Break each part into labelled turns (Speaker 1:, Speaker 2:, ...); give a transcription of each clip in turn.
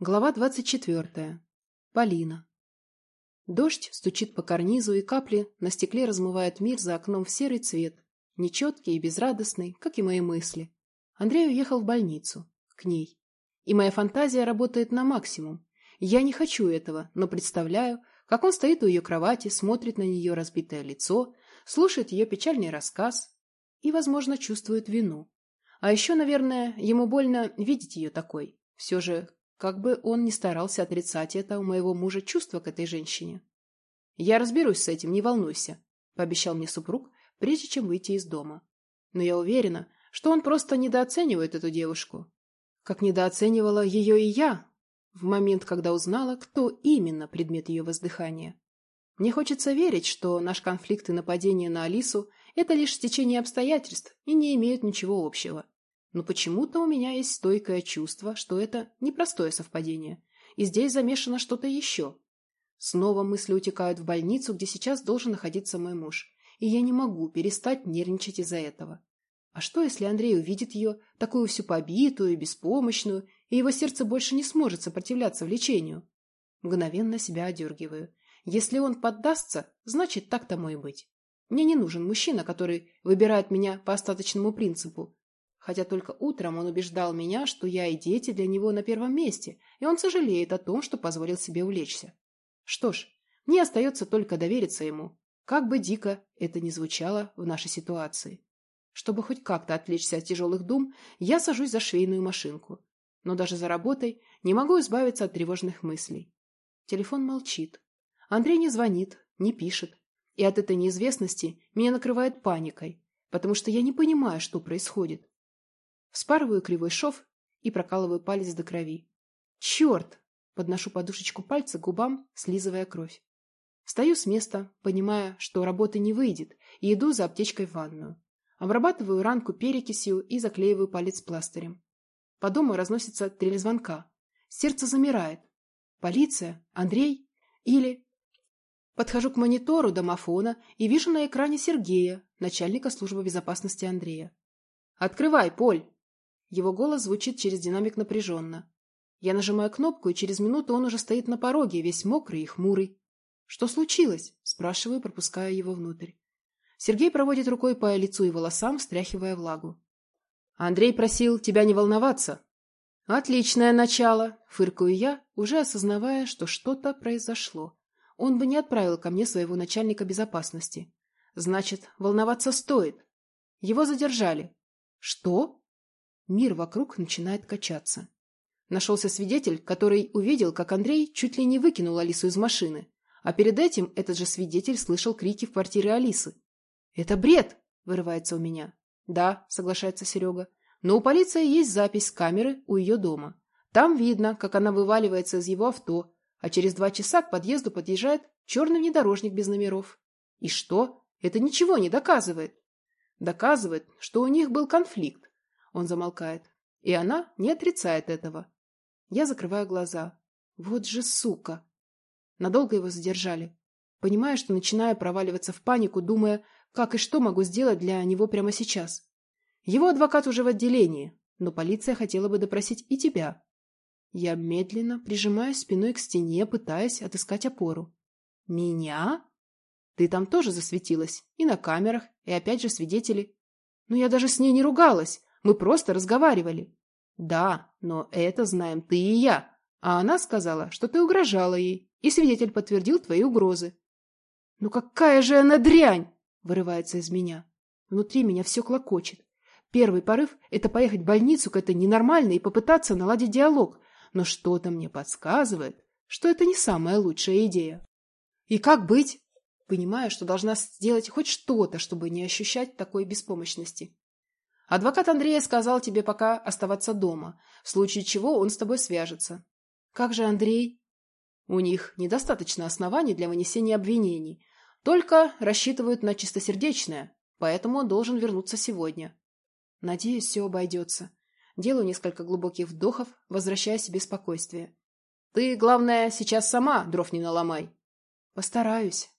Speaker 1: Глава двадцать четвертая. Полина. Дождь стучит по карнизу, и капли на стекле размывают мир за окном в серый цвет, нечеткий и безрадостный, как и мои мысли. Андрей уехал в больницу, к ней. И моя фантазия работает на максимум. Я не хочу этого, но представляю, как он стоит у ее кровати, смотрит на нее разбитое лицо, слушает ее печальный рассказ и, возможно, чувствует вину. А еще, наверное, ему больно видеть ее такой. Все же как бы он ни старался отрицать это, у моего мужа чувство к этой женщине. «Я разберусь с этим, не волнуйся», — пообещал мне супруг, прежде чем выйти из дома. Но я уверена, что он просто недооценивает эту девушку. Как недооценивала ее и я в момент, когда узнала, кто именно предмет ее воздыхания. Мне хочется верить, что наш конфликт и нападение на Алису – это лишь стечение обстоятельств и не имеют ничего общего. Но почему-то у меня есть стойкое чувство, что это непростое совпадение, и здесь замешано что-то еще. Снова мысли утекают в больницу, где сейчас должен находиться мой муж, и я не могу перестать нервничать из-за этого. А что, если Андрей увидит ее, такую всю побитую и беспомощную, и его сердце больше не сможет сопротивляться влечению? Мгновенно себя одергиваю. Если он поддастся, значит, так тому и быть. Мне не нужен мужчина, который выбирает меня по остаточному принципу, хотя только утром он убеждал меня, что я и дети для него на первом месте, и он сожалеет о том, что позволил себе улечься. Что ж, мне остается только довериться ему, как бы дико это ни звучало в нашей ситуации. Чтобы хоть как-то отвлечься от тяжелых дум, я сажусь за швейную машинку. Но даже за работой не могу избавиться от тревожных мыслей. Телефон молчит. Андрей не звонит, не пишет. И от этой неизвестности меня накрывает паникой, потому что я не понимаю, что происходит. Вспарываю кривой шов и прокалываю палец до крови. Черт! Подношу подушечку пальца к губам, слизывая кровь. Встаю с места, понимая, что работы не выйдет, и иду за аптечкой в ванную. Обрабатываю ранку перекисью и заклеиваю палец пластырем. По дому разносится трель звонка. Сердце замирает. Полиция? Андрей? Или... Подхожу к монитору домофона и вижу на экране Сергея, начальника службы безопасности Андрея. «Открывай, Поль!» Его голос звучит через динамик напряженно. Я нажимаю кнопку, и через минуту он уже стоит на пороге, весь мокрый и хмурый. «Что случилось?» – спрашиваю, пропуская его внутрь. Сергей проводит рукой по лицу и волосам, встряхивая влагу. «Андрей просил тебя не волноваться». «Отличное начало!» – фыркаю я, уже осознавая, что что-то произошло. Он бы не отправил ко мне своего начальника безопасности. Значит, волноваться стоит. Его задержали. «Что?» Мир вокруг начинает качаться. Нашелся свидетель, который увидел, как Андрей чуть ли не выкинул Алису из машины. А перед этим этот же свидетель слышал крики в квартире Алисы. «Это бред!» – вырывается у меня. «Да», – соглашается Серега. «Но у полиции есть запись с камеры у ее дома. Там видно, как она вываливается из его авто, а через два часа к подъезду подъезжает черный внедорожник без номеров. И что? Это ничего не доказывает. Доказывает, что у них был конфликт, он замолкает. И она не отрицает этого. Я закрываю глаза. Вот же сука! Надолго его задержали. Понимаю, что начинаю проваливаться в панику, думая, как и что могу сделать для него прямо сейчас. Его адвокат уже в отделении, но полиция хотела бы допросить и тебя. Я медленно прижимаюсь спиной к стене, пытаясь отыскать опору. Меня? Ты там тоже засветилась. И на камерах, и опять же свидетели. Но я даже с ней не ругалась. Мы просто разговаривали. Да, но это знаем ты и я. А она сказала, что ты угрожала ей, и свидетель подтвердил твои угрозы. Ну какая же она дрянь! Вырывается из меня. Внутри меня все клокочет. Первый порыв – это поехать в больницу к этой ненормальной и попытаться наладить диалог. Но что-то мне подсказывает, что это не самая лучшая идея. И как быть? Понимаю, что должна сделать хоть что-то, чтобы не ощущать такой беспомощности. Адвокат Андрея сказал тебе пока оставаться дома, в случае чего он с тобой свяжется. Как же Андрей? У них недостаточно оснований для вынесения обвинений, только рассчитывают на чистосердечное, поэтому он должен вернуться сегодня. Надеюсь, все обойдется. Делаю несколько глубоких вдохов, возвращая себе спокойствие. Ты, главное, сейчас сама дров не наломай. Постараюсь.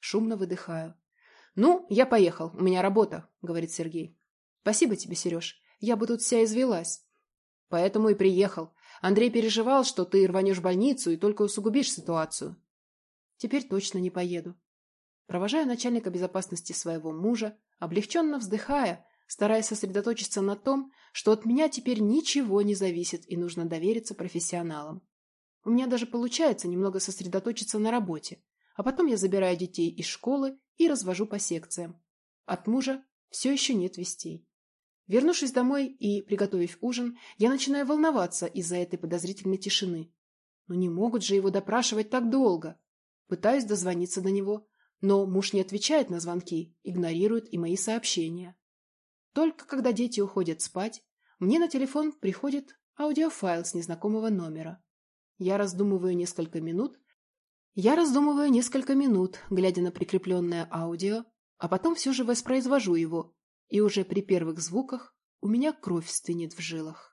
Speaker 1: Шумно выдыхаю. Ну, я поехал, у меня работа, говорит Сергей. Спасибо тебе, Сереж. Я бы тут вся извелась. Поэтому и приехал. Андрей переживал, что ты рванешь в больницу и только усугубишь ситуацию. Теперь точно не поеду. Провожаю начальника безопасности своего мужа, облегченно вздыхая, стараясь сосредоточиться на том, что от меня теперь ничего не зависит и нужно довериться профессионалам. У меня даже получается немного сосредоточиться на работе, а потом я забираю детей из школы и развожу по секциям. От мужа все еще нет вестей. Вернувшись домой и приготовив ужин, я начинаю волноваться из-за этой подозрительной тишины. Но не могут же его допрашивать так долго. Пытаюсь дозвониться до него, но муж не отвечает на звонки, игнорирует и мои сообщения. Только когда дети уходят спать, мне на телефон приходит аудиофайл с незнакомого номера. Я раздумываю несколько минут. Я раздумываю несколько минут, глядя на прикрепленное аудио, а потом все же воспроизвожу его, и уже при первых звуках у меня кровь стынет в жилах.